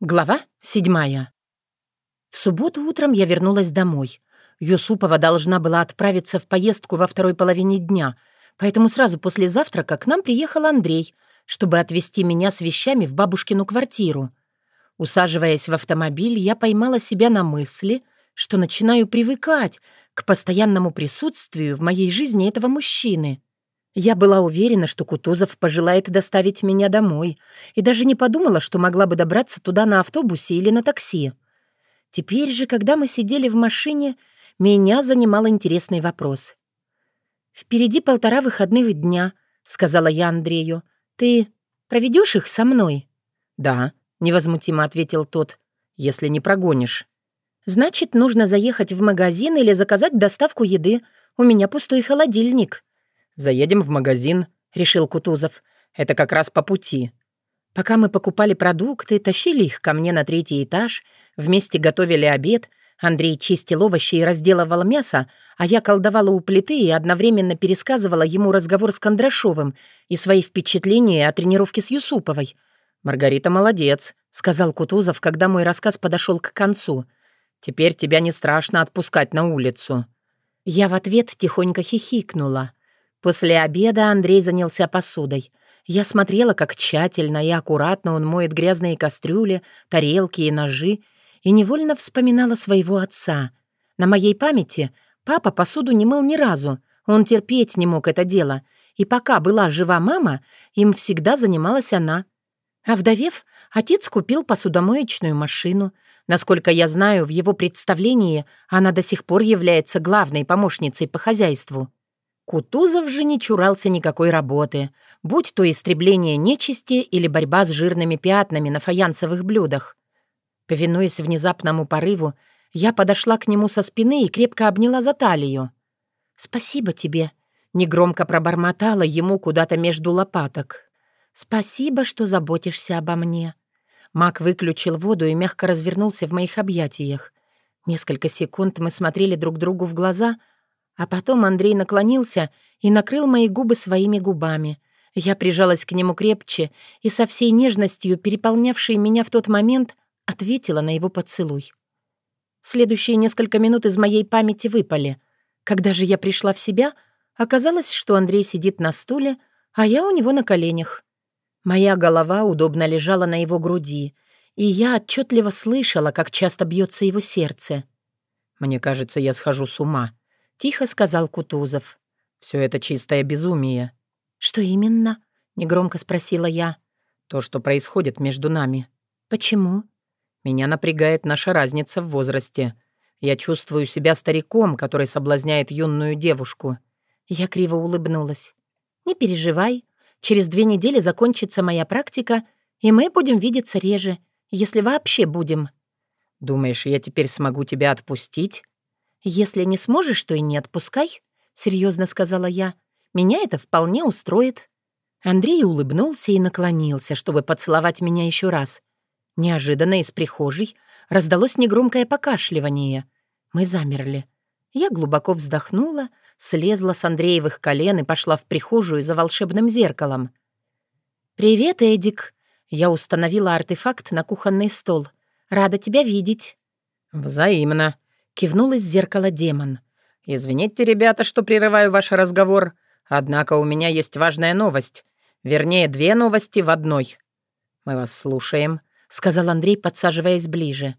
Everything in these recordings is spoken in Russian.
Глава седьмая. В субботу утром я вернулась домой. Юсупова должна была отправиться в поездку во второй половине дня, поэтому сразу после завтрака к нам приехал Андрей, чтобы отвезти меня с вещами в бабушкину квартиру. Усаживаясь в автомобиль, я поймала себя на мысли, что начинаю привыкать к постоянному присутствию в моей жизни этого мужчины. Я была уверена, что Кутузов пожелает доставить меня домой, и даже не подумала, что могла бы добраться туда на автобусе или на такси. Теперь же, когда мы сидели в машине, меня занимал интересный вопрос. «Впереди полтора выходных дня», — сказала я Андрею. «Ты проведешь их со мной?» «Да», — невозмутимо ответил тот, — «если не прогонишь». «Значит, нужно заехать в магазин или заказать доставку еды. У меня пустой холодильник». «Заедем в магазин», — решил Кутузов. «Это как раз по пути». Пока мы покупали продукты, тащили их ко мне на третий этаж, вместе готовили обед, Андрей чистил овощи и разделывал мясо, а я колдовала у плиты и одновременно пересказывала ему разговор с Кондрашовым и свои впечатления о тренировке с Юсуповой. «Маргарита молодец», — сказал Кутузов, когда мой рассказ подошел к концу. «Теперь тебя не страшно отпускать на улицу». Я в ответ тихонько хихикнула. После обеда Андрей занялся посудой. Я смотрела, как тщательно и аккуратно он моет грязные кастрюли, тарелки и ножи, и невольно вспоминала своего отца. На моей памяти папа посуду не мыл ни разу, он терпеть не мог это дело, и пока была жива мама, им всегда занималась она. А вдовев, отец купил посудомоечную машину. Насколько я знаю, в его представлении она до сих пор является главной помощницей по хозяйству. Кутузов же не чурался никакой работы, будь то истребление нечисти или борьба с жирными пятнами на фаянсовых блюдах. Повинуясь внезапному порыву, я подошла к нему со спины и крепко обняла за талию. «Спасибо тебе», — негромко пробормотала ему куда-то между лопаток. «Спасибо, что заботишься обо мне». Мак выключил воду и мягко развернулся в моих объятиях. Несколько секунд мы смотрели друг другу в глаза — а потом Андрей наклонился и накрыл мои губы своими губами. Я прижалась к нему крепче и со всей нежностью, переполнявшей меня в тот момент, ответила на его поцелуй. Следующие несколько минут из моей памяти выпали. Когда же я пришла в себя, оказалось, что Андрей сидит на стуле, а я у него на коленях. Моя голова удобно лежала на его груди, и я отчетливо слышала, как часто бьется его сердце. «Мне кажется, я схожу с ума», — тихо сказал Кутузов. «Все это чистое безумие». «Что именно?» — негромко спросила я. «То, что происходит между нами». «Почему?» «Меня напрягает наша разница в возрасте. Я чувствую себя стариком, который соблазняет юную девушку». Я криво улыбнулась. «Не переживай. Через две недели закончится моя практика, и мы будем видеться реже, если вообще будем». «Думаешь, я теперь смогу тебя отпустить?» «Если не сможешь, то и не отпускай», — серьезно сказала я. «Меня это вполне устроит». Андрей улыбнулся и наклонился, чтобы поцеловать меня еще раз. Неожиданно из прихожей раздалось негромкое покашливание. Мы замерли. Я глубоко вздохнула, слезла с Андреевых колен и пошла в прихожую за волшебным зеркалом. «Привет, Эдик!» Я установила артефакт на кухонный стол. «Рада тебя видеть». «Взаимно», Кивнул из зеркала демон. «Извините, ребята, что прерываю ваш разговор. Однако у меня есть важная новость. Вернее, две новости в одной». «Мы вас слушаем», — сказал Андрей, подсаживаясь ближе.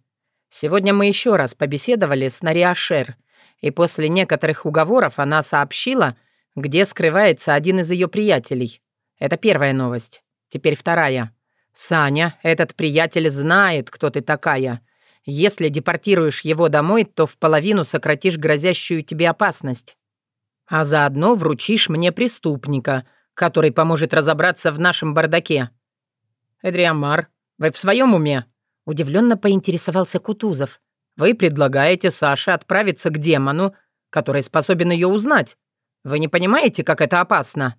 «Сегодня мы еще раз побеседовали с Нариашер, и после некоторых уговоров она сообщила, где скрывается один из ее приятелей. Это первая новость. Теперь вторая. Саня, этот приятель знает, кто ты такая, если депортируешь его домой, то в половину сократишь грозящую тебе опасность. А заодно вручишь мне преступника, который поможет разобраться в нашем бардаке. Эдриамар, вы в своем уме? Удивленно поинтересовался Кутузов. Вы предлагаете Саше отправиться к демону, который способен ее узнать. Вы не понимаете, как это опасно?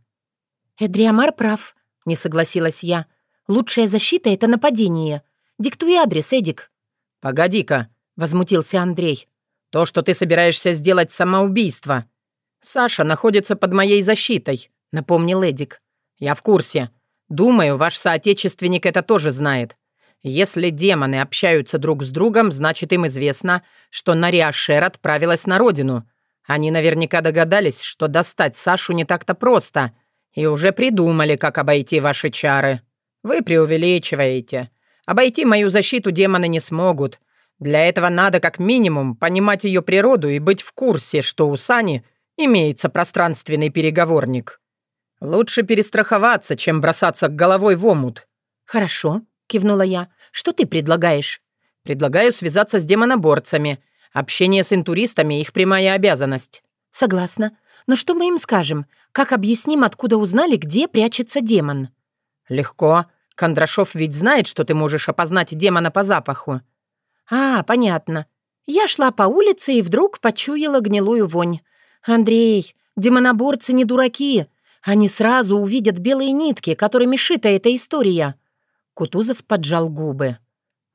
Эдриамар прав, не согласилась я. Лучшая защита — это нападение. Диктуй адрес, Эдик. «Погоди-ка», — возмутился Андрей. «То, что ты собираешься сделать самоубийство. Саша находится под моей защитой», — напомнил Эдик. «Я в курсе. Думаю, ваш соотечественник это тоже знает. Если демоны общаются друг с другом, значит, им известно, что Нариашер отправилась на родину. Они наверняка догадались, что достать Сашу не так-то просто, и уже придумали, как обойти ваши чары. Вы преувеличиваете. Обойти мою защиту демоны не смогут. Для этого надо как минимум понимать ее природу и быть в курсе, что у Сани имеется пространственный переговорник. Лучше перестраховаться, чем бросаться головой в омут. «Хорошо», — кивнула я. «Что ты предлагаешь?» «Предлагаю связаться с демоноборцами. Общение с интуристами — их прямая обязанность». «Согласна. Но что мы им скажем? Как объясним, откуда узнали, где прячется демон?» «Легко. Кондрашов ведь знает, что ты можешь опознать демона по запаху». «А, понятно. Я шла по улице и вдруг почуяла гнилую вонь. Андрей, демоноборцы не дураки. Они сразу увидят белые нитки, которыми шита эта история». Кутузов поджал губы.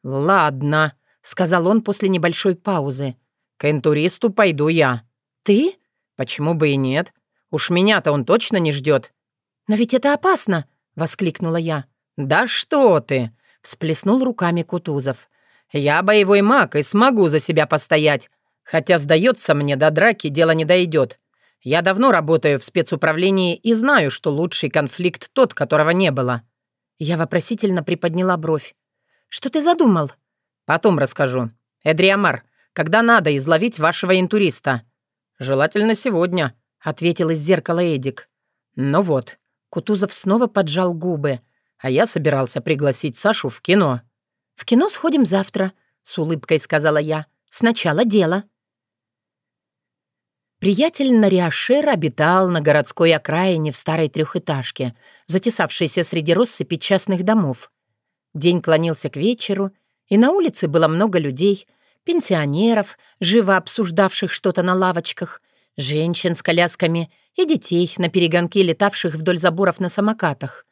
«Ладно», — сказал он после небольшой паузы. «К интуристу пойду я». «Ты?» «Почему бы и нет? Уж меня-то он точно не ждет. «Но ведь это опасно!» — воскликнула я. «Да что ты!» — всплеснул руками Кутузов. «Я боевой маг и смогу за себя постоять. Хотя, сдается мне, до драки дело не дойдет. Я давно работаю в спецуправлении и знаю, что лучший конфликт тот, которого не было». Я вопросительно приподняла бровь. «Что ты задумал?» «Потом расскажу. Эдриамар, когда надо изловить вашего интуриста?» «Желательно сегодня», — ответил из зеркала Эдик. «Ну вот». Кутузов снова поджал губы. «А я собирался пригласить Сашу в кино». «В кино сходим завтра», — с улыбкой сказала я. «Сначала дело». Приятель Нариашер обитал на городской окраине в старой трехэтажке, затесавшейся среди россыпи частных домов. День клонился к вечеру, и на улице было много людей, пенсионеров, живо обсуждавших что-то на лавочках, женщин с колясками и детей на перегонке, летавших вдоль заборов на самокатах.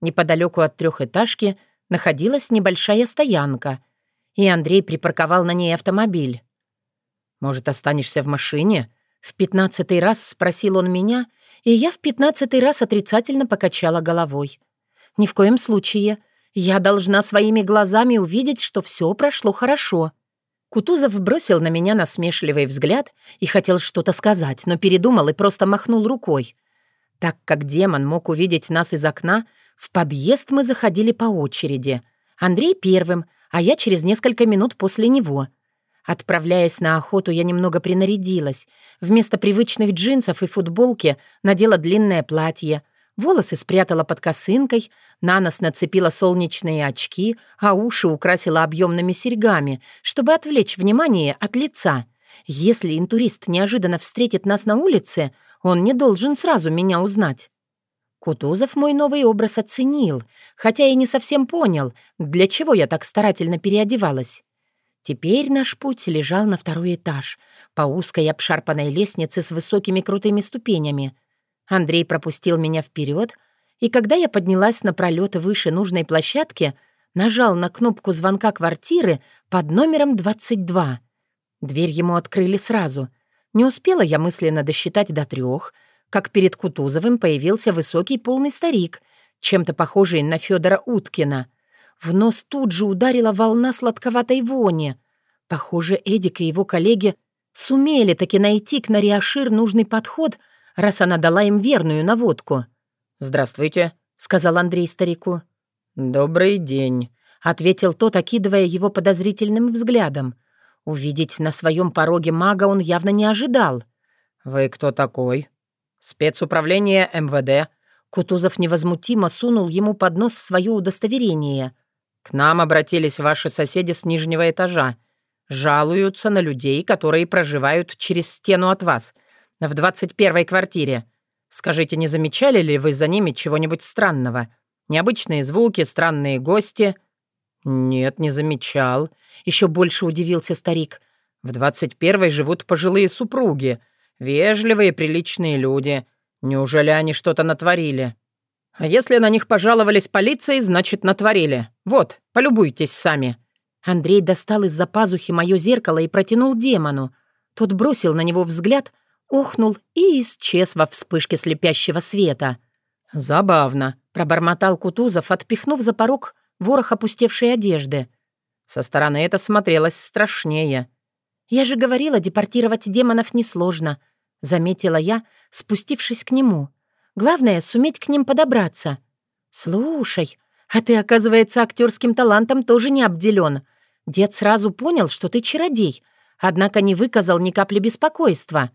Неподалеку от трехэтажки находилась небольшая стоянка, и Андрей припарковал на ней автомобиль. «Может, останешься в машине?» В пятнадцатый раз спросил он меня, и я в пятнадцатый раз отрицательно покачала головой. «Ни в коем случае. Я должна своими глазами увидеть, что все прошло хорошо». Кутузов бросил на меня насмешливый взгляд и хотел что-то сказать, но передумал и просто махнул рукой. Так как демон мог увидеть нас из окна, в подъезд мы заходили по очереди. Андрей первым, а я через несколько минут после него — Отправляясь на охоту, я немного принарядилась. Вместо привычных джинсов и футболки надела длинное платье. Волосы спрятала под косынкой, на нос нацепила солнечные очки, а уши украсила объемными серьгами, чтобы отвлечь внимание от лица. Если интурист неожиданно встретит нас на улице, он не должен сразу меня узнать. Кутузов мой новый образ оценил, хотя и не совсем понял, для чего я так старательно переодевалась. Теперь наш путь лежал на второй этаж, по узкой обшарпанной лестнице с высокими крутыми ступенями. Андрей пропустил меня вперед, и когда я поднялась на пролет выше нужной площадки, нажал на кнопку звонка квартиры под номером 22. Дверь ему открыли сразу. Не успела я мысленно досчитать до трех, как перед Кутузовым появился высокий полный старик, чем-то похожий на Федора Уткина — в нос тут же ударила волна сладковатой вони. Похоже, Эдик и его коллеги сумели таки найти к Нариашир нужный подход, раз она дала им верную наводку. «Здравствуйте», — сказал Андрей старику. «Добрый день», — ответил тот, окидывая его подозрительным взглядом. Увидеть на своем пороге мага он явно не ожидал. «Вы кто такой?» «Спецуправление МВД». Кутузов невозмутимо сунул ему под нос свое удостоверение — к нам обратились ваши соседи с нижнего этажа. Жалуются на людей, которые проживают через стену от вас, в двадцать первой квартире. Скажите, не замечали ли вы за ними чего-нибудь странного? Необычные звуки, странные гости?» «Нет, не замечал». Еще больше удивился старик. «В двадцать первой живут пожилые супруги. Вежливые, приличные люди. Неужели они что-то натворили?» А если на них пожаловались полиции, значит, натворили. Вот, полюбуйтесь сами». Андрей достал из-за пазухи мое зеркало и протянул демону. Тот бросил на него взгляд, охнул и исчез во вспышке слепящего света. «Забавно», — пробормотал Кутузов, отпихнув за порог ворох опустевшей одежды. Со стороны это смотрелось страшнее. «Я же говорила, депортировать демонов несложно», — заметила я, спустившись к нему. «Главное — суметь к ним подобраться». «Слушай, а ты, оказывается, актерским талантом тоже не обделен. Дед сразу понял, что ты чародей, однако не выказал ни капли беспокойства».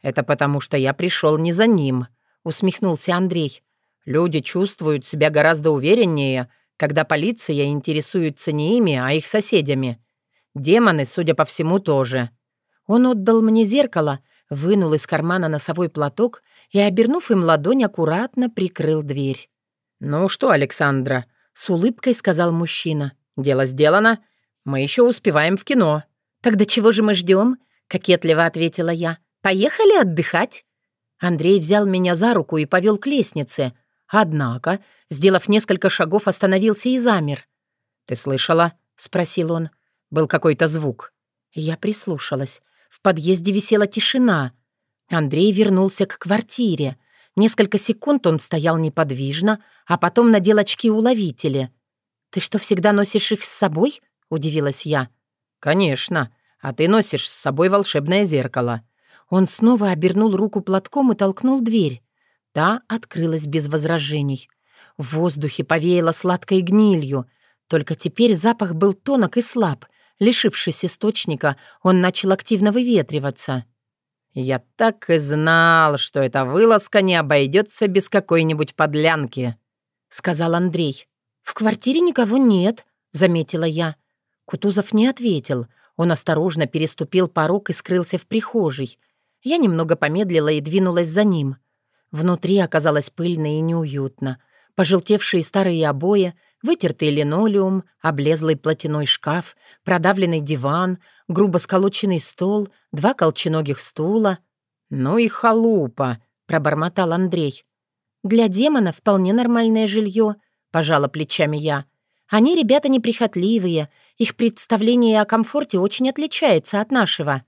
«Это потому, что я пришел не за ним», — усмехнулся Андрей. «Люди чувствуют себя гораздо увереннее, когда полиция интересуется не ими, а их соседями. Демоны, судя по всему, тоже». Он отдал мне зеркало, вынул из кармана носовой платок и, обернув им ладонь, аккуратно прикрыл дверь. «Ну что, Александра?» — с улыбкой сказал мужчина. «Дело сделано. Мы еще успеваем в кино». «Тогда чего же мы ждем? кокетливо ответила я. «Поехали отдыхать?» Андрей взял меня за руку и повел к лестнице. Однако, сделав несколько шагов, остановился и замер. «Ты слышала?» — спросил он. «Был какой-то звук». Я прислушалась. В подъезде висела тишина. Андрей вернулся к квартире. Несколько секунд он стоял неподвижно, а потом надел очки-уловители. «Ты что, всегда носишь их с собой?» — удивилась я. «Конечно. А ты носишь с собой волшебное зеркало». Он снова обернул руку платком и толкнул дверь. Та открылась без возражений. В воздухе повеяло сладкой гнилью. Только теперь запах был тонок и слаб. Лишившись источника, он начал активно выветриваться. «Я так и знал, что эта вылазка не обойдется без какой-нибудь подлянки», — сказал Андрей. «В квартире никого нет», — заметила я. Кутузов не ответил. Он осторожно переступил порог и скрылся в прихожей. Я немного помедлила и двинулась за ним. Внутри оказалось пыльно и неуютно. Пожелтевшие старые обои, Вытертый линолеум, облезлый платяной шкаф, продавленный диван, грубо сколоченный стол, два колченогих стула. «Ну и халупа!» — пробормотал Андрей. «Для демона вполне нормальное жилье», — пожала плечами я. «Они ребята неприхотливые, их представление о комфорте очень отличается от нашего».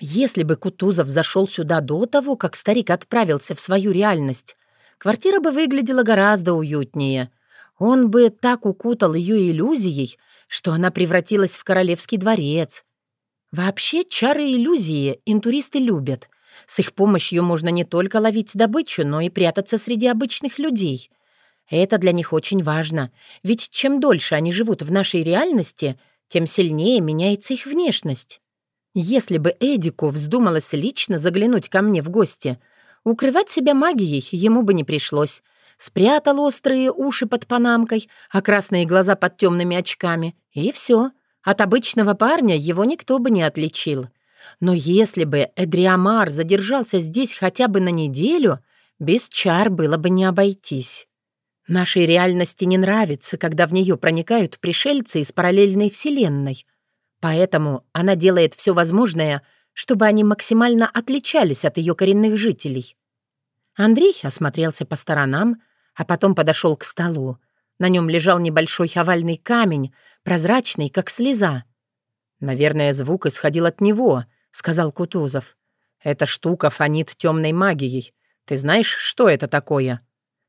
Если бы Кутузов зашел сюда до того, как старик отправился в свою реальность, квартира бы выглядела гораздо уютнее — он бы так укутал ее иллюзией, что она превратилась в королевский дворец. Вообще, чары иллюзии интуристы любят. С их помощью можно не только ловить добычу, но и прятаться среди обычных людей. Это для них очень важно, ведь чем дольше они живут в нашей реальности, тем сильнее меняется их внешность. Если бы Эдику вздумалось лично заглянуть ко мне в гости, укрывать себя магией ему бы не пришлось, спрятал острые уши под панамкой, а красные глаза под темными очками, и все. От обычного парня его никто бы не отличил. Но если бы Эдриамар задержался здесь хотя бы на неделю, без чар было бы не обойтись. Нашей реальности не нравится, когда в нее проникают пришельцы из параллельной вселенной. Поэтому она делает все возможное, чтобы они максимально отличались от ее коренных жителей. Андрей осмотрелся по сторонам, а потом подошел к столу. На нем лежал небольшой овальный камень, прозрачный, как слеза. «Наверное, звук исходил от него», — сказал Кутузов. «Эта штука фонит темной магией. Ты знаешь, что это такое?»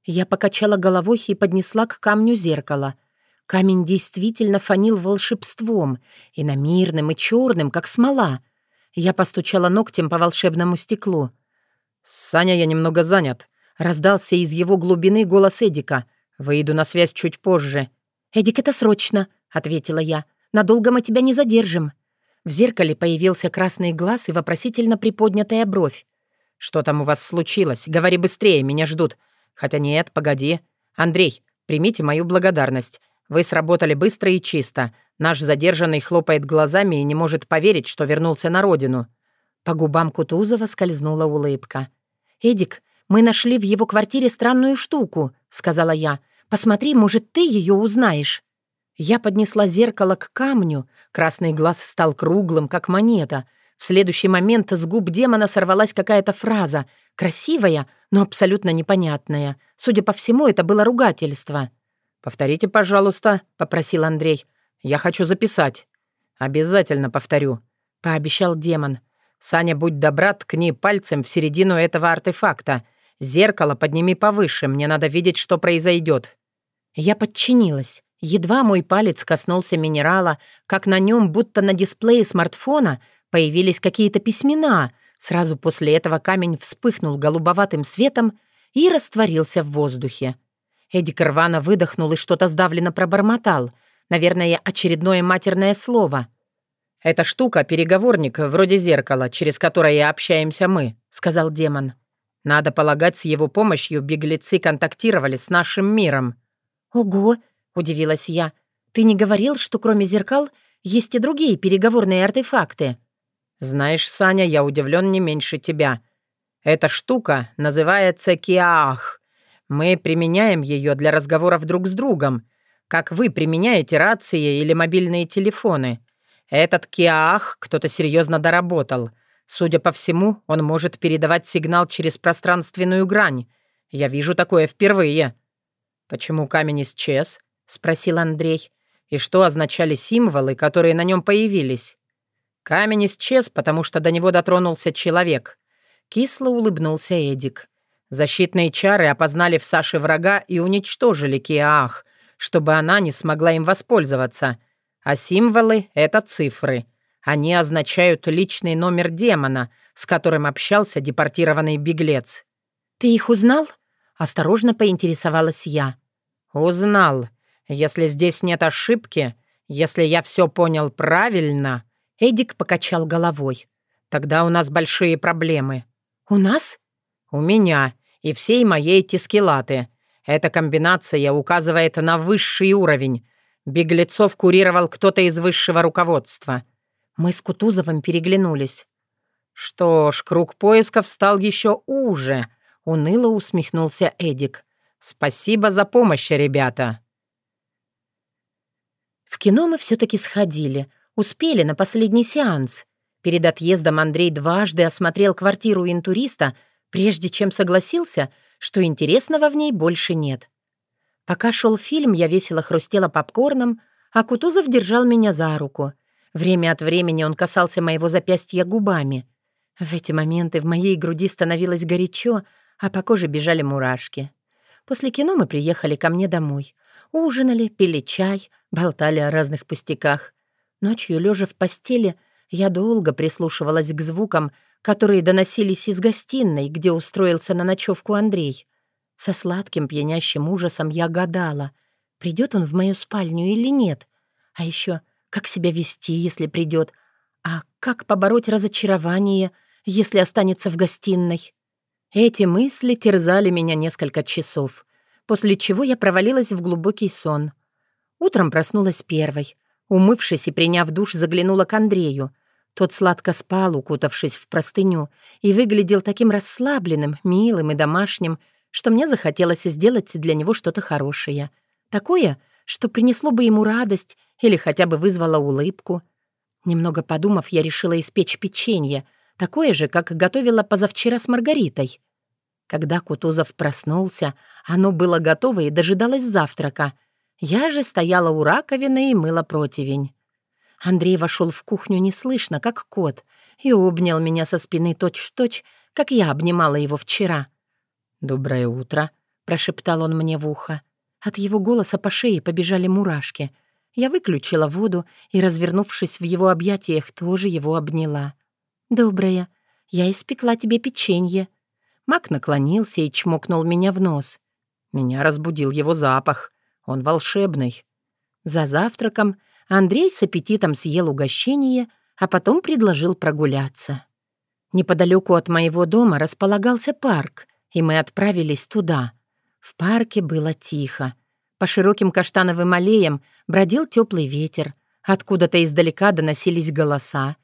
Я покачала головой и поднесла к камню зеркало. Камень действительно фонил волшебством, и намирным, и черным, как смола. Я постучала ногтем по волшебному стеклу. «Саня, я немного занят», — раздался из его глубины голос Эдика. «Выйду на связь чуть позже». «Эдик, это срочно», — ответила я. «Надолго мы тебя не задержим». В зеркале появился красный глаз и вопросительно приподнятая бровь. «Что там у вас случилось? Говори быстрее, меня ждут. Хотя нет, погоди. Андрей, примите мою благодарность. Вы сработали быстро и чисто. Наш задержанный хлопает глазами и не может поверить, что вернулся на родину». По губам Кутузова скользнула улыбка. «Эдик, мы нашли в его квартире странную штуку», — сказала я. «Посмотри, может, ты ее узнаешь». Я поднесла зеркало к камню. Красный глаз стал круглым, как монета. В следующий момент с губ демона сорвалась какая-то фраза. Красивая, но абсолютно непонятная. Судя по всему, это было ругательство. «Повторите, пожалуйста», — попросил Андрей. «Я хочу записать». «Обязательно повторю», — пообещал демон. «Саня, будь добра, ткни пальцем в середину этого артефакта. Зеркало подними повыше, мне надо видеть, что произойдет». Я подчинилась. Едва мой палец коснулся минерала, как на нем, будто на дисплее смартфона, появились какие-то письмена. Сразу после этого камень вспыхнул голубоватым светом и растворился в воздухе. Эдик рвано выдохнул и что-то сдавленно пробормотал. Наверное, очередное матерное слово. «Эта штука — переговорник, вроде зеркала, через которое общаемся мы», — сказал демон. «Надо полагать, с его помощью беглецы контактировали с нашим миром». «Ого!» — удивилась я. «Ты не говорил, что кроме зеркал есть и другие переговорные артефакты?» «Знаешь, Саня, я удивлен не меньше тебя. Эта штука называется Киаах. Мы применяем ее для разговоров друг с другом, как вы применяете рации или мобильные телефоны. Этот Киаах кто-то серьезно доработал. Судя по всему, он может передавать сигнал через пространственную грань. Я вижу такое впервые». «Почему камень исчез?» — спросил Андрей. «И что означали символы, которые на нем появились?» «Камень исчез, потому что до него дотронулся человек». Кисло улыбнулся Эдик. Защитные чары опознали в Саше врага и уничтожили Киаах, чтобы она не смогла им воспользоваться. А символы — это цифры. Они означают личный номер демона, с которым общался депортированный беглец. «Ты их узнал?» — осторожно поинтересовалась я. «Узнал. Если здесь нет ошибки, если я все понял правильно...» Эдик покачал головой. «Тогда у нас большие проблемы». «У нас?» «У меня и всей моей тискелаты. Эта комбинация указывает на высший уровень. Беглецов курировал кто-то из высшего руководства». Мы с Кутузовым переглянулись. «Что ж, круг поисков стал еще уже», — уныло усмехнулся Эдик. «Спасибо за помощь, ребята». В кино мы все-таки сходили. Успели на последний сеанс. Перед отъездом Андрей дважды осмотрел квартиру интуриста, прежде чем согласился, что интересного в ней больше нет. Пока шел фильм, я весело хрустела попкорном, а Кутузов держал меня за руку. Время от времени он касался моего запястья губами. В эти моменты в моей груди становилось горячо, а по коже бежали мурашки. После кино мы приехали ко мне домой. Ужинали, пили чай, болтали о разных пустяках. Ночью, лежа в постели, я долго прислушивалась к звукам, которые доносились из гостиной, где устроился на ночевку Андрей. Со сладким пьянящим ужасом я гадала, придет он в мою спальню или нет. А еще, как себя вести, если придет, а как побороть разочарование, если останется в гостиной. Эти мысли терзали меня несколько часов, после чего я провалилась в глубокий сон. Утром проснулась первой. Умывшись и приняв душ, заглянула к Андрею. Тот сладко спал, укутавшись в простыню, и выглядел таким расслабленным, милым и домашним, что мне захотелось сделать для него что-то хорошее. Такое, что принесло бы ему радость или хотя бы вызвало улыбку. Немного подумав, я решила испечь печенье, такое же, как готовила позавчера с Маргаритой. Когда Кутузов проснулся, оно было готово и дожидалось завтрака. Я же стояла у раковины и мыла противень. Андрей вошел в кухню неслышно, как кот, и обнял меня со спины точь-в-точь, точь, как я обнимала его вчера. «Доброе утро», — прошептал он мне в ухо. От его голоса по шее побежали мурашки. Я выключила воду и, развернувшись в его объятиях, тоже его обняла. «Доброе. Я испекла тебе печенье», Мак наклонился и чмокнул меня в нос. Меня разбудил его запах. Он волшебный. За завтраком Андрей с аппетитом съел угощение, а потом предложил прогуляться. Неподалеку от моего дома располагался парк, и мы отправились туда. В парке было тихо. По широким каштановым аллеям бродил теплый ветер. Откуда-то издалека доносились голоса.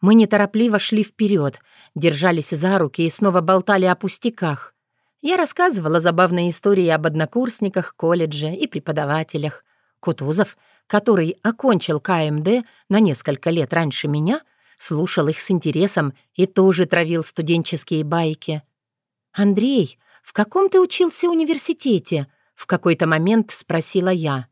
Мы неторопливо шли вперед, держались за руки и снова болтали о пустяках. Я рассказывала забавные истории об однокурсниках, колледже и преподавателях. Кутузов, который окончил КМД на несколько лет раньше меня, слушал их с интересом и тоже травил студенческие байки. «Андрей, в каком ты учился университете?» — в какой-то момент спросила я.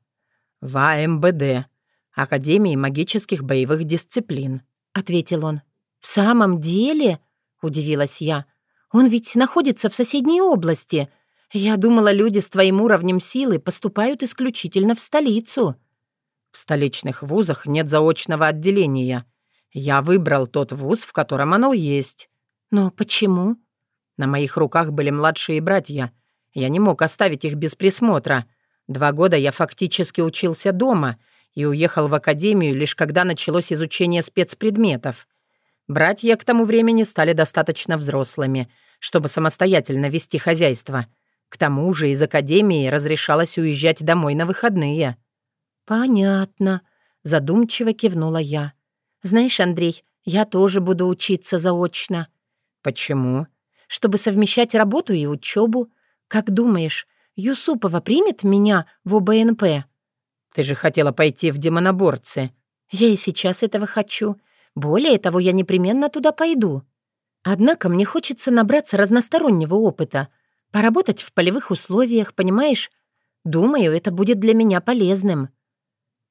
«В АМБД, Академии магических боевых дисциплин», — ответил он. «В самом деле?» — удивилась я. «Он ведь находится в соседней области. Я думала, люди с твоим уровнем силы поступают исключительно в столицу». «В столичных вузах нет заочного отделения. Я выбрал тот вуз, в котором оно есть». «Но почему?» На моих руках были младшие братья. Я не мог оставить их без присмотра. Два года я фактически учился дома и уехал в академию лишь когда началось изучение спецпредметов. Братья к тому времени стали достаточно взрослыми, чтобы самостоятельно вести хозяйство. К тому же из академии разрешалось уезжать домой на выходные. «Понятно», — задумчиво кивнула я. «Знаешь, Андрей, я тоже буду учиться заочно». «Почему?» «Чтобы совмещать работу и учебу. Как думаешь, Юсупова примет меня в ОБНП?» «Ты же хотела пойти в демоноборцы». «Я и сейчас этого хочу. Более того, я непременно туда пойду. Однако мне хочется набраться разностороннего опыта, поработать в полевых условиях, понимаешь? Думаю, это будет для меня полезным.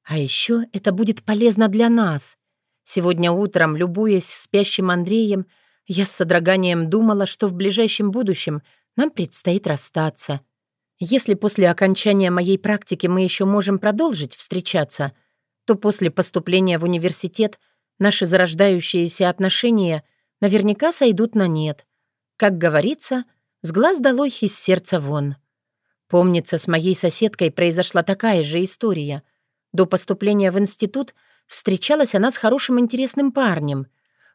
А еще это будет полезно для нас. Сегодня утром, любуясь спящим Андреем, я с содроганием думала, что в ближайшем будущем нам предстоит расстаться. Если после окончания моей практики мы еще можем продолжить встречаться, то после поступления в университет наши зарождающиеся отношения наверняка сойдут на нет. Как говорится, с глаз долой из сердца вон. Помнится, с моей соседкой произошла такая же история. До поступления в институт — Встречалась она с хорошим интересным парнем.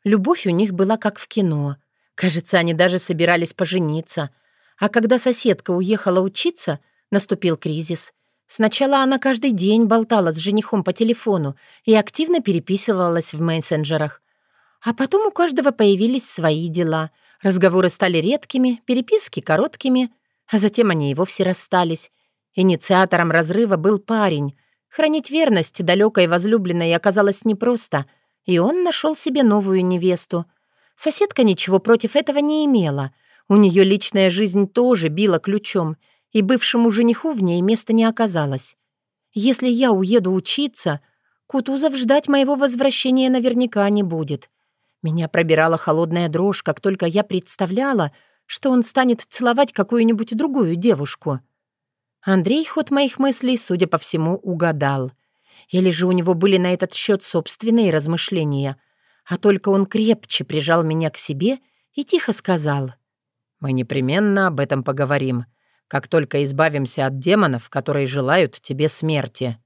Любовь у них была как в кино. Кажется, они даже собирались пожениться. А когда соседка уехала учиться, наступил кризис. Сначала она каждый день болтала с женихом по телефону и активно переписывалась в мессенджерах. А потом у каждого появились свои дела. Разговоры стали редкими, переписки короткими, а затем они и вовсе расстались. Инициатором разрыва был парень, Хранить верность далекой возлюбленной оказалось непросто, и он нашел себе новую невесту. Соседка ничего против этого не имела. У нее личная жизнь тоже била ключом, и бывшему жениху в ней места не оказалось. Если я уеду учиться, Кутузов ждать моего возвращения наверняка не будет. Меня пробирала холодная дрожь, как только я представляла, что он станет целовать какую-нибудь другую девушку. Андрей ход моих мыслей, судя по всему, угадал. Или же у него были на этот счет собственные размышления, а только он крепче прижал меня к себе и тихо сказал. «Мы непременно об этом поговорим, как только избавимся от демонов, которые желают тебе смерти».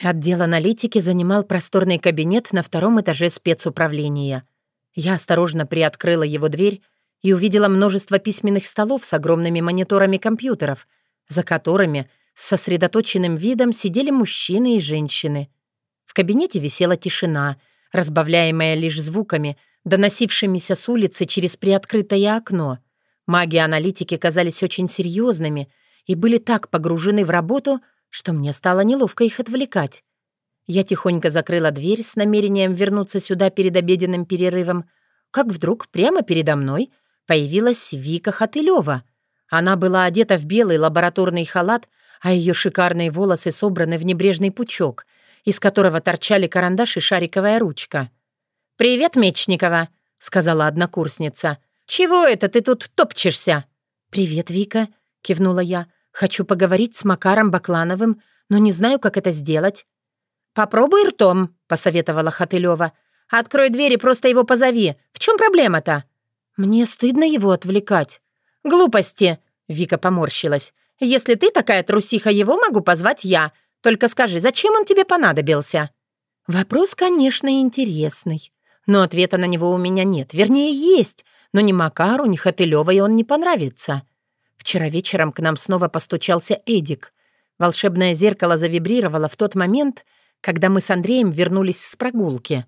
Отдел аналитики занимал просторный кабинет на втором этаже спецуправления. Я осторожно приоткрыла его дверь и увидела множество письменных столов с огромными мониторами компьютеров, за которыми с сосредоточенным видом сидели мужчины и женщины. В кабинете висела тишина, разбавляемая лишь звуками, доносившимися с улицы через приоткрытое окно. Маги-аналитики казались очень серьезными и были так погружены в работу, что мне стало неловко их отвлекать. Я тихонько закрыла дверь с намерением вернуться сюда перед обеденным перерывом, как вдруг прямо передо мной появилась Вика Хатылева. Она была одета в белый лабораторный халат, а ее шикарные волосы собраны в небрежный пучок, из которого торчали карандаш и шариковая ручка. «Привет, Мечникова», — сказала однокурсница. «Чего это ты тут топчешься?» «Привет, Вика», — кивнула я. «Хочу поговорить с Макаром Баклановым, но не знаю, как это сделать». «Попробуй ртом», — посоветовала Хатылева. «Открой дверь и просто его позови. В чем проблема-то?» «Мне стыдно его отвлекать». «Глупости!» — Вика поморщилась. «Если ты такая трусиха, его могу позвать я. Только скажи, зачем он тебе понадобился?» Вопрос, конечно, интересный. Но ответа на него у меня нет. Вернее, есть. Но ни Макару, ни Хотылёвой он не понравится. Вчера вечером к нам снова постучался Эдик. Волшебное зеркало завибрировало в тот момент, когда мы с Андреем вернулись с прогулки.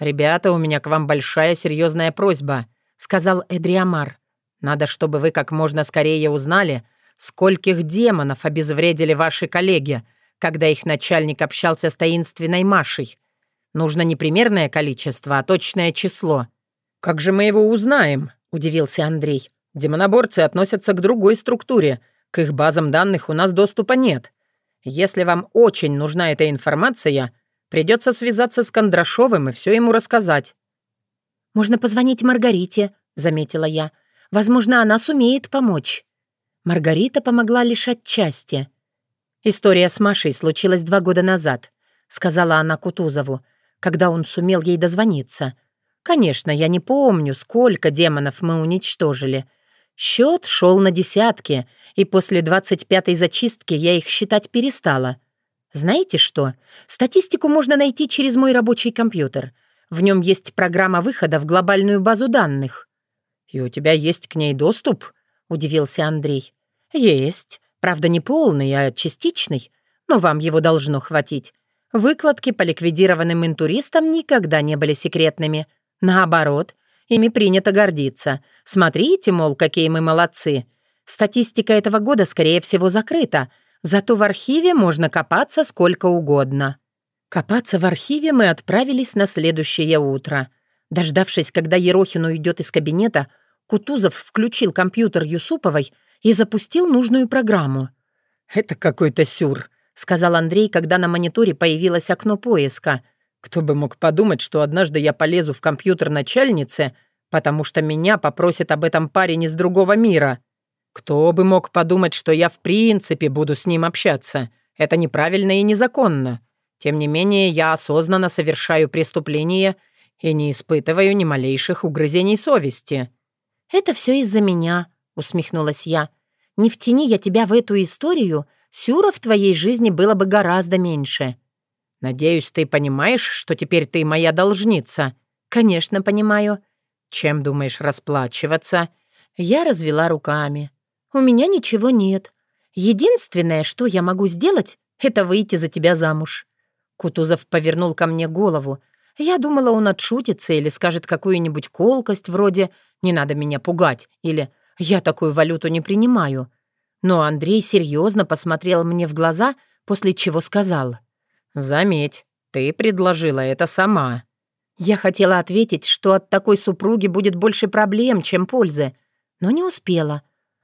«Ребята, у меня к вам большая серьезная просьба», сказал Эдриамар. «Надо, чтобы вы как можно скорее узнали, скольких демонов обезвредили ваши коллеги, когда их начальник общался с таинственной Машей. Нужно не примерное количество, а точное число». «Как же мы его узнаем?» — удивился Андрей. «Демоноборцы относятся к другой структуре. К их базам данных у нас доступа нет. Если вам очень нужна эта информация, придется связаться с Кондрашовым и все ему рассказать. «Можно позвонить Маргарите», — заметила я. Возможно, она сумеет помочь». Маргарита помогла лишь отчасти. «История с Машей случилась два года назад», — сказала она Кутузову, когда он сумел ей дозвониться. «Конечно, я не помню, сколько демонов мы уничтожили. Счет шел на десятки, и после двадцать пятой зачистки я их считать перестала. Знаете что? Статистику можно найти через мой рабочий компьютер. В нем есть программа выхода в глобальную базу данных». «И у тебя есть к ней доступ?» — удивился Андрей. «Есть. Правда, не полный, а частичный. Но вам его должно хватить. Выкладки по ликвидированным интуристам никогда не были секретными. Наоборот, ими принято гордиться. Смотрите, мол, какие мы молодцы. Статистика этого года, скорее всего, закрыта, зато в архиве можно копаться сколько угодно. Копаться в архиве мы отправились на следующее утро. Дождавшись, когда Ерохин уйдет из кабинета, Кутузов включил компьютер Юсуповой и запустил нужную программу. «Это какой-то сюр», — сказал Андрей, когда на мониторе появилось окно поиска. «Кто бы мог подумать, что однажды я полезу в компьютер начальницы, потому что меня попросит об этом парень из другого мира. Кто бы мог подумать, что я в принципе буду с ним общаться. Это неправильно и незаконно. Тем не менее, я осознанно совершаю преступление и не испытываю ни малейших угрызений совести». «Это все из-за меня», — усмехнулась я. «Не втяни я тебя в эту историю, сюра в твоей жизни было бы гораздо меньше». «Надеюсь, ты понимаешь, что теперь ты моя должница?» «Конечно, понимаю». «Чем думаешь расплачиваться?» Я развела руками. «У меня ничего нет. Единственное, что я могу сделать, это выйти за тебя замуж». Кутузов повернул ко мне голову. Я думала, он отшутится или скажет какую-нибудь колкость вроде «не надо меня пугать» или «я такую валюту не принимаю». Но Андрей серьезно посмотрел мне в глаза, после чего сказал «Заметь, ты предложила это сама». Я хотела ответить, что от такой супруги будет больше проблем, чем пользы, но не успела.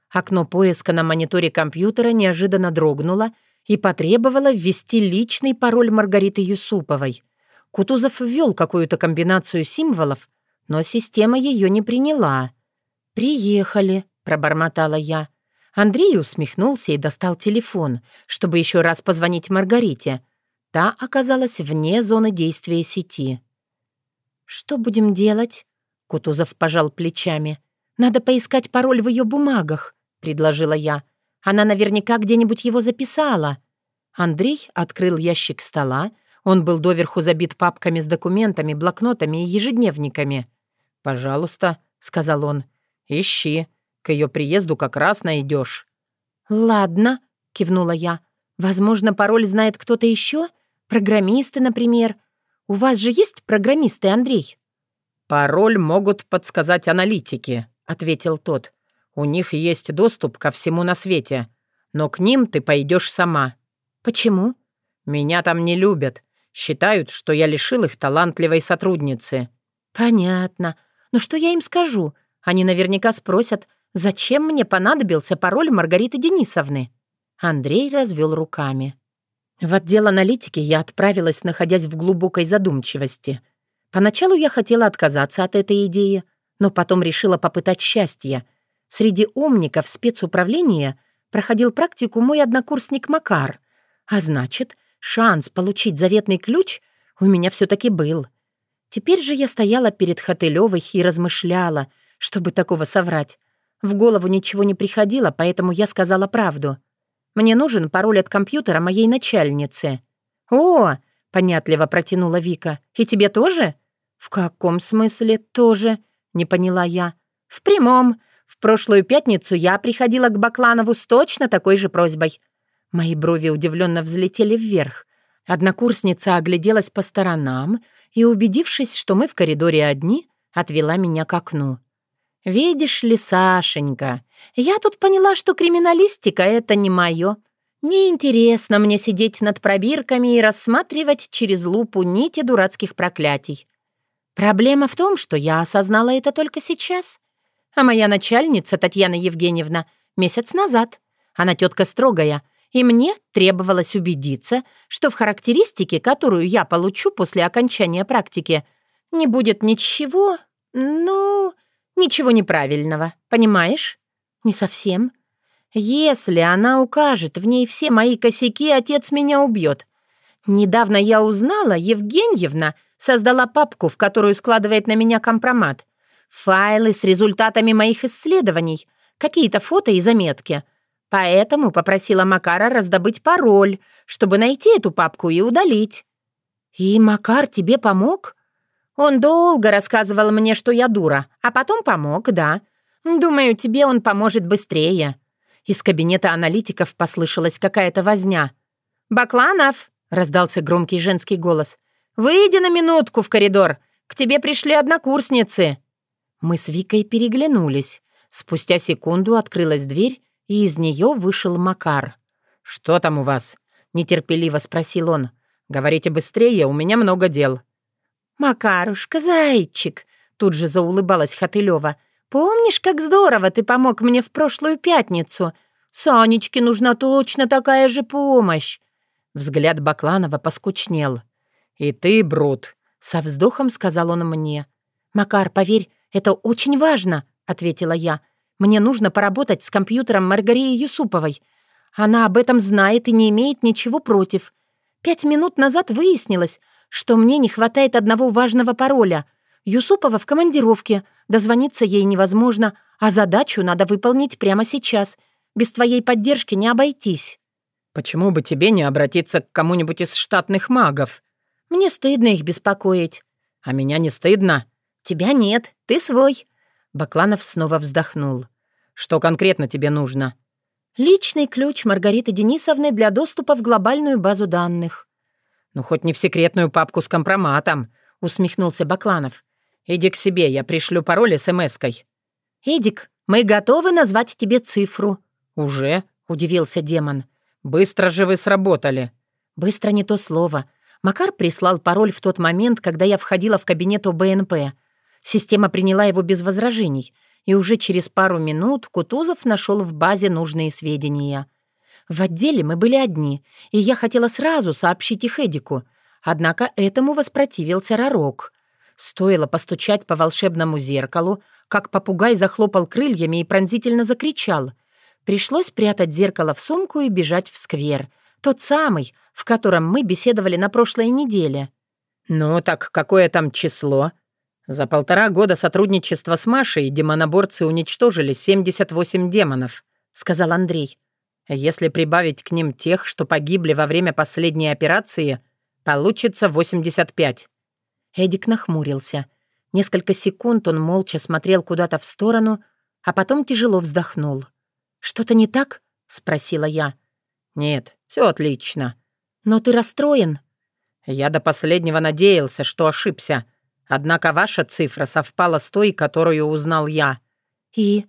Окно поиска на мониторе компьютера неожиданно дрогнуло и потребовало ввести личный пароль Маргариты Юсуповой. Кутузов ввел какую-то комбинацию символов, но система ее не приняла. «Приехали», — пробормотала я. Андрей усмехнулся и достал телефон, чтобы еще раз позвонить Маргарите. Та оказалась вне зоны действия сети. «Что будем делать?» — Кутузов пожал плечами. «Надо поискать пароль в ее бумагах», — предложила я. «Она наверняка где-нибудь его записала». Андрей открыл ящик стола. Он был доверху забит папками с документами, блокнотами и ежедневниками. «Пожалуйста», — сказал он, — «ищи. К ее приезду как раз найдешь». «Ладно», — кивнула я. «Возможно, пароль знает кто-то еще? Программисты, например. У вас же есть программисты, Андрей?» «Пароль могут подсказать аналитики», — ответил тот. «У них есть доступ ко всему на свете. Но к ним ты пойдешь сама». «Почему?» «Меня там не любят. Считают, что я лишил их талантливой сотрудницы». «Понятно. Ну что я им скажу? Они наверняка спросят, зачем мне понадобился пароль Маргариты Денисовны?» Андрей развел руками. В отдел аналитики я отправилась, находясь в глубокой задумчивости. Поначалу я хотела отказаться от этой идеи, но потом решила попытать счастье. Среди умников спецуправления проходил практику мой однокурсник Макар. А значит, шанс получить заветный ключ у меня все таки был — Теперь же я стояла перед Хотылёвой и размышляла, чтобы такого соврать. В голову ничего не приходило, поэтому я сказала правду. Мне нужен пароль от компьютера моей начальницы. «О!» — понятливо протянула Вика. «И тебе тоже?» «В каком смысле тоже?» — не поняла я. «В прямом. В прошлую пятницу я приходила к Бакланову с точно такой же просьбой». Мои брови удивленно взлетели вверх. Однокурсница огляделась по сторонам и, убедившись, что мы в коридоре одни, отвела меня к окну. «Видишь ли, Сашенька, я тут поняла, что криминалистика — это не мое. Неинтересно мне сидеть над пробирками и рассматривать через лупу нити дурацких проклятий. Проблема в том, что я осознала это только сейчас. А моя начальница, Татьяна Евгеньевна, месяц назад. Она тетка строгая — и мне требовалось убедиться, что в характеристике, которую я получу после окончания практики, не будет ничего, ну, Ничего неправильного, понимаешь? Не совсем. Если она укажет в ней все мои косяки, отец меня убьет. Недавно я узнала, Евгеньевна создала папку, в которую складывает на меня компромат. Файлы с результатами моих исследований, какие-то фото и заметки. Поэтому попросила Макара раздобыть пароль, чтобы найти эту папку и удалить. «И Макар тебе помог?» «Он долго рассказывал мне, что я дура, а потом помог, да. Думаю, тебе он поможет быстрее». Из кабинета аналитиков послышалась какая-то возня. «Бакланов!» — раздался громкий женский голос. «Выйди на минутку в коридор. К тебе пришли однокурсницы». Мы с Викой переглянулись. Спустя секунду открылась дверь, и из нее вышел Макар. «Что там у вас?» — нетерпеливо спросил он. «Говорите быстрее, у меня много дел». «Макарушка, зайчик!» — тут же заулыбалась Хатылева. «Помнишь, как здорово ты помог мне в прошлую пятницу? Санечке нужна точно такая же помощь!» Взгляд Бакланова поскучнел. «И ты, Брут!» — со вздохом сказал он мне. «Макар, поверь, это очень важно!» — ответила я. «Мне нужно поработать с компьютером Маргарии Юсуповой. Она об этом знает и не имеет ничего против. Пять минут назад выяснилось, что мне не хватает одного важного пароля. Юсупова в командировке, дозвониться ей невозможно, а задачу надо выполнить прямо сейчас. Без твоей поддержки не обойтись». «Почему бы тебе не обратиться к кому-нибудь из штатных магов?» «Мне стыдно их беспокоить». «А меня не стыдно?» «Тебя нет, ты свой». Бакланов снова вздохнул. «Что конкретно тебе нужно?» «Личный ключ Маргариты Денисовны для доступа в глобальную базу данных». «Ну, хоть не в секретную папку с компроматом», — усмехнулся Бакланов. «Иди к себе, я пришлю пароль смс-кой». «Эдик, мы готовы назвать тебе цифру». «Уже?» — удивился демон. «Быстро же вы сработали». «Быстро не то слово. Макар прислал пароль в тот момент, когда я входила в кабинет ОБНП. Система приняла его без возражений, и уже через пару минут Кутузов нашел в базе нужные сведения. В отделе мы были одни, и я хотела сразу сообщить их Эдику. Однако этому воспротивился Ророк. Стоило постучать по волшебному зеркалу, как попугай захлопал крыльями и пронзительно закричал — Пришлось прятать зеркало в сумку и бежать в сквер. Тот самый, в котором мы беседовали на прошлой неделе. «Ну так какое там число?» За полтора года сотрудничества с Машей демоноборцы уничтожили 78 демонов, сказал Андрей. Если прибавить к ним тех, что погибли во время последней операции, получится 85. Эдик нахмурился. Несколько секунд он молча смотрел куда-то в сторону, а потом тяжело вздохнул. «Что-то не так?» — спросила я. «Нет, все отлично». «Но ты расстроен?» «Я до последнего надеялся, что ошибся. Однако ваша цифра совпала с той, которую узнал я». «И?»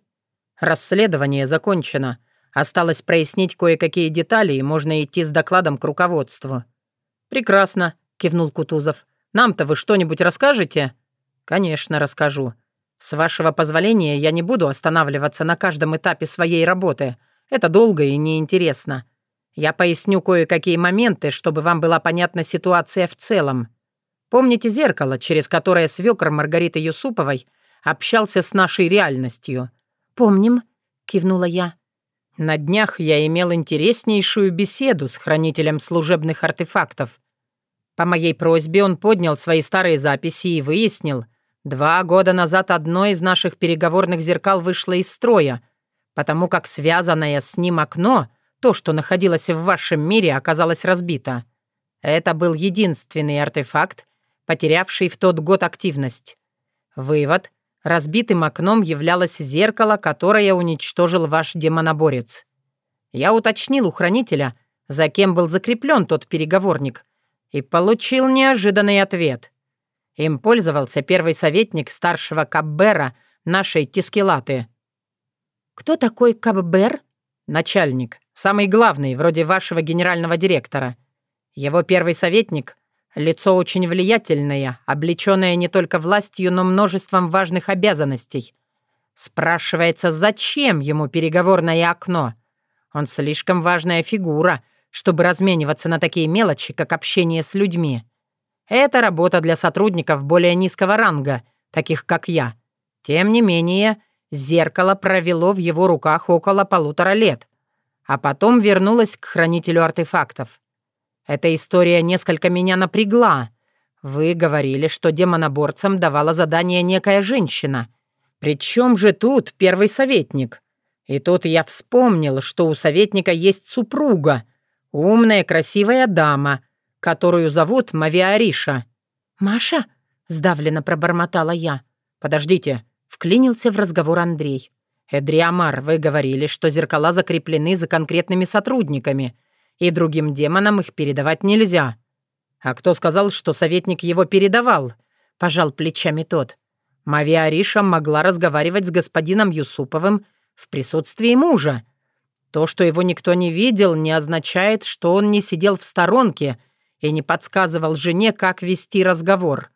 «Расследование закончено. Осталось прояснить кое-какие детали, и можно идти с докладом к руководству». «Прекрасно», — кивнул Кутузов. «Нам-то вы что-нибудь расскажете?» «Конечно, расскажу. С вашего позволения я не буду останавливаться на каждом этапе своей работы. Это долго и неинтересно. Я поясню кое-какие моменты, чтобы вам была понятна ситуация в целом. Помните зеркало, через которое свекр Маргариты Юсуповой общался с нашей реальностью?» «Помним», — кивнула я. «На днях я имел интереснейшую беседу с хранителем служебных артефактов. По моей просьбе он поднял свои старые записи и выяснил — Два года назад одно из наших переговорных зеркал вышло из строя, потому как связанное с ним окно, то, что находилось в вашем мире, оказалось разбито. Это был единственный артефакт, потерявший в тот год активность. Вывод. Разбитым окном являлось зеркало, которое уничтожил ваш демоноборец. Я уточнил у хранителя, за кем был закреплен тот переговорник, и получил неожиданный ответ — им пользовался первый советник старшего Каббера нашей Тискелаты. «Кто такой Каббер?» «Начальник. Самый главный, вроде вашего генерального директора. Его первый советник — лицо очень влиятельное, облеченное не только властью, но множеством важных обязанностей. Спрашивается, зачем ему переговорное окно? Он слишком важная фигура, чтобы размениваться на такие мелочи, как общение с людьми». Это работа для сотрудников более низкого ранга, таких как я. Тем не менее, зеркало провело в его руках около полутора лет, а потом вернулось к хранителю артефактов. Эта история несколько меня напрягла. Вы говорили, что демоноборцам давала задание некая женщина. Причем же тут первый советник? И тут я вспомнил, что у советника есть супруга, умная красивая дама, которую зовут Мавиариша. «Маша?» — сдавленно пробормотала я. «Подождите», — вклинился в разговор Андрей. «Эдриамар, вы говорили, что зеркала закреплены за конкретными сотрудниками, и другим демонам их передавать нельзя. А кто сказал, что советник его передавал?» — пожал плечами тот. «Мавиариша могла разговаривать с господином Юсуповым в присутствии мужа. То, что его никто не видел, не означает, что он не сидел в сторонке и не подсказывал жене, как вести разговор.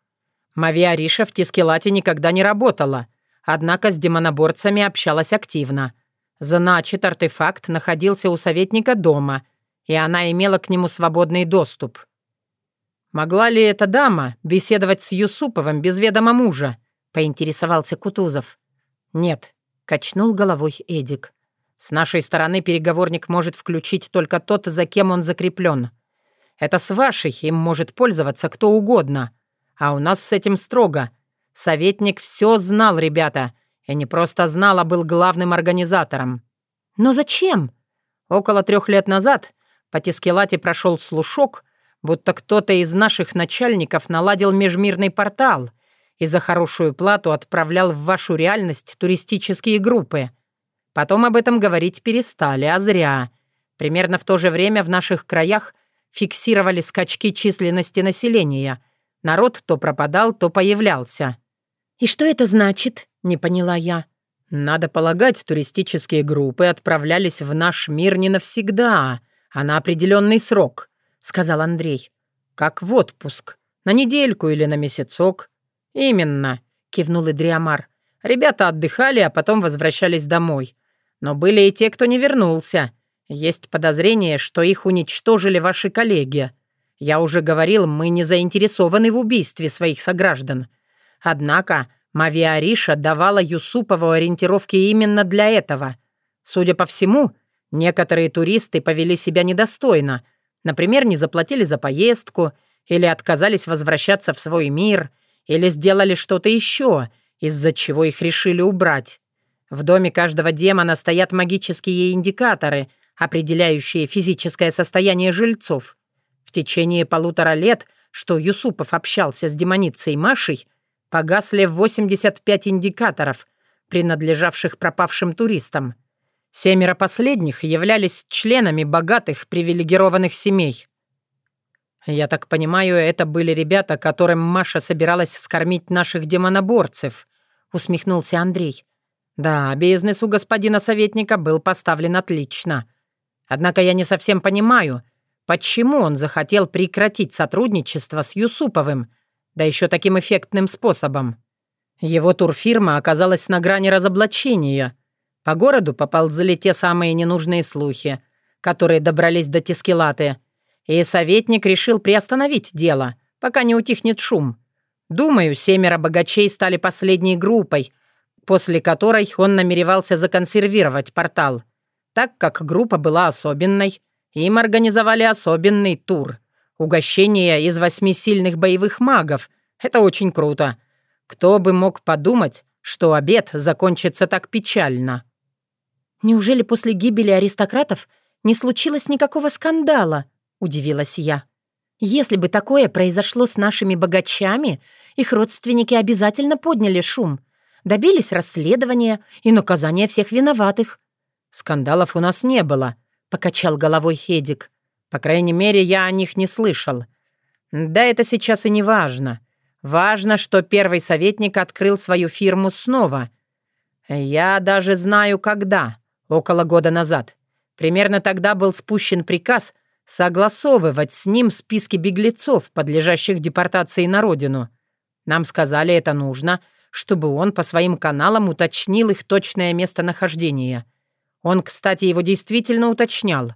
Мавиариша в Тискелате никогда не работала, однако с демоноборцами общалась активно. Значит, артефакт находился у советника дома, и она имела к нему свободный доступ. «Могла ли эта дама беседовать с Юсуповым без ведома мужа?» — поинтересовался Кутузов. «Нет», — качнул головой Эдик. «С нашей стороны переговорник может включить только тот, за кем он закреплен. Это с вашей им может пользоваться кто угодно. А у нас с этим строго. Советник все знал, ребята. И не просто знал, а был главным организатором. Но зачем? Около трех лет назад по Тискелате прошел слушок, будто кто-то из наших начальников наладил межмирный портал и за хорошую плату отправлял в вашу реальность туристические группы. Потом об этом говорить перестали, а зря. Примерно в то же время в наших краях фиксировали скачки численности населения. Народ то пропадал, то появлялся. «И что это значит?» — не поняла я. «Надо полагать, туристические группы отправлялись в наш мир не навсегда, а на определенный срок», — сказал Андрей. «Как в отпуск. На недельку или на месяцок». «Именно», — кивнул Идриамар. «Ребята отдыхали, а потом возвращались домой. Но были и те, кто не вернулся. Есть подозрение, что их уничтожили ваши коллеги. Я уже говорил, мы не заинтересованы в убийстве своих сограждан. Однако Мавия Ариша давала Юсупову ориентировки именно для этого. Судя по всему, некоторые туристы повели себя недостойно. Например, не заплатили за поездку, или отказались возвращаться в свой мир, или сделали что-то еще, из-за чего их решили убрать. В доме каждого демона стоят магические индикаторы — определяющие физическое состояние жильцов. В течение полутора лет, что Юсупов общался с демоницей Машей, погасли 85 индикаторов, принадлежавших пропавшим туристам. Семеро последних являлись членами богатых привилегированных семей. «Я так понимаю, это были ребята, которым Маша собиралась скормить наших демоноборцев», — усмехнулся Андрей. «Да, бизнес у господина советника был поставлен отлично. Однако я не совсем понимаю, почему он захотел прекратить сотрудничество с Юсуповым, да еще таким эффектным способом. Его турфирма оказалась на грани разоблачения. По городу поползли те самые ненужные слухи, которые добрались до Тискелаты, и советник решил приостановить дело, пока не утихнет шум. Думаю, семеро богачей стали последней группой, после которой он намеревался законсервировать портал. Так как группа была особенной, им организовали особенный тур. Угощение из восьми сильных боевых магов. Это очень круто. Кто бы мог подумать, что обед закончится так печально. «Неужели после гибели аристократов не случилось никакого скандала?» — удивилась я. «Если бы такое произошло с нашими богачами, их родственники обязательно подняли шум, добились расследования и наказания всех виноватых. «Скандалов у нас не было», — покачал головой Хедик. «По крайней мере, я о них не слышал. Да это сейчас и не важно. Важно, что первый советник открыл свою фирму снова. Я даже знаю, когда. Около года назад. Примерно тогда был спущен приказ согласовывать с ним списки беглецов, подлежащих депортации на родину. Нам сказали, это нужно, чтобы он по своим каналам уточнил их точное местонахождение. Он, кстати, его действительно уточнял.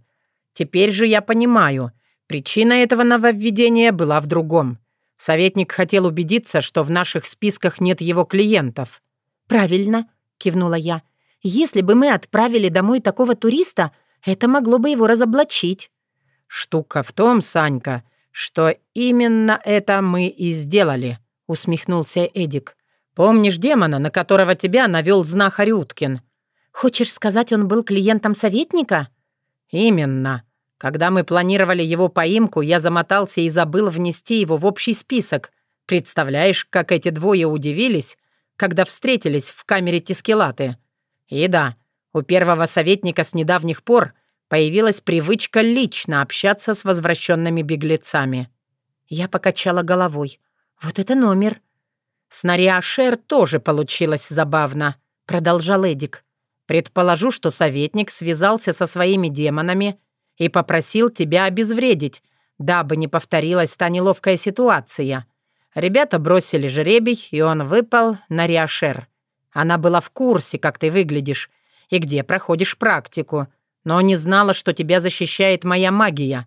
Теперь же я понимаю, причина этого нововведения была в другом. Советник хотел убедиться, что в наших списках нет его клиентов. «Правильно», — кивнула я. «Если бы мы отправили домой такого туриста, это могло бы его разоблачить». «Штука в том, Санька, что именно это мы и сделали», — усмехнулся Эдик. «Помнишь демона, на которого тебя навел знахарь Уткин?» «Хочешь сказать, он был клиентом советника?» «Именно. Когда мы планировали его поимку, я замотался и забыл внести его в общий список. Представляешь, как эти двое удивились, когда встретились в камере Тискелаты? И да, у первого советника с недавних пор появилась привычка лично общаться с возвращенными беглецами. Я покачала головой. «Вот это номер!» «С Нариашер тоже получилось забавно», — продолжал Эдик. «Предположу, что советник связался со своими демонами и попросил тебя обезвредить, дабы не повторилась та неловкая ситуация. Ребята бросили жеребий, и он выпал на Риашер. Она была в курсе, как ты выглядишь и где проходишь практику, но не знала, что тебя защищает моя магия.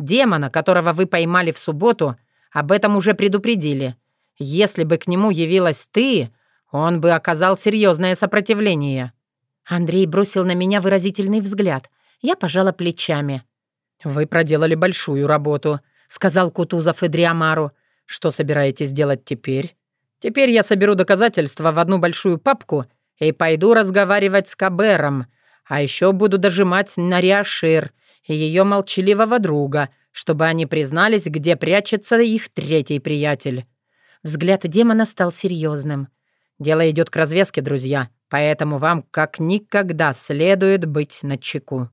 Демона, которого вы поймали в субботу, об этом уже предупредили. Если бы к нему явилась ты, он бы оказал серьезное сопротивление». Андрей бросил на меня выразительный взгляд. Я пожала плечами. «Вы проделали большую работу», — сказал Кутузов Идриамару. «Что собираетесь делать теперь?» «Теперь я соберу доказательства в одну большую папку и пойду разговаривать с Кабером, а еще буду дожимать Нариашир и ее молчаливого друга, чтобы они признались, где прячется их третий приятель». Взгляд демона стал серьезным. «Дело идет к развязке, друзья, поэтому вам как никогда следует быть начеку».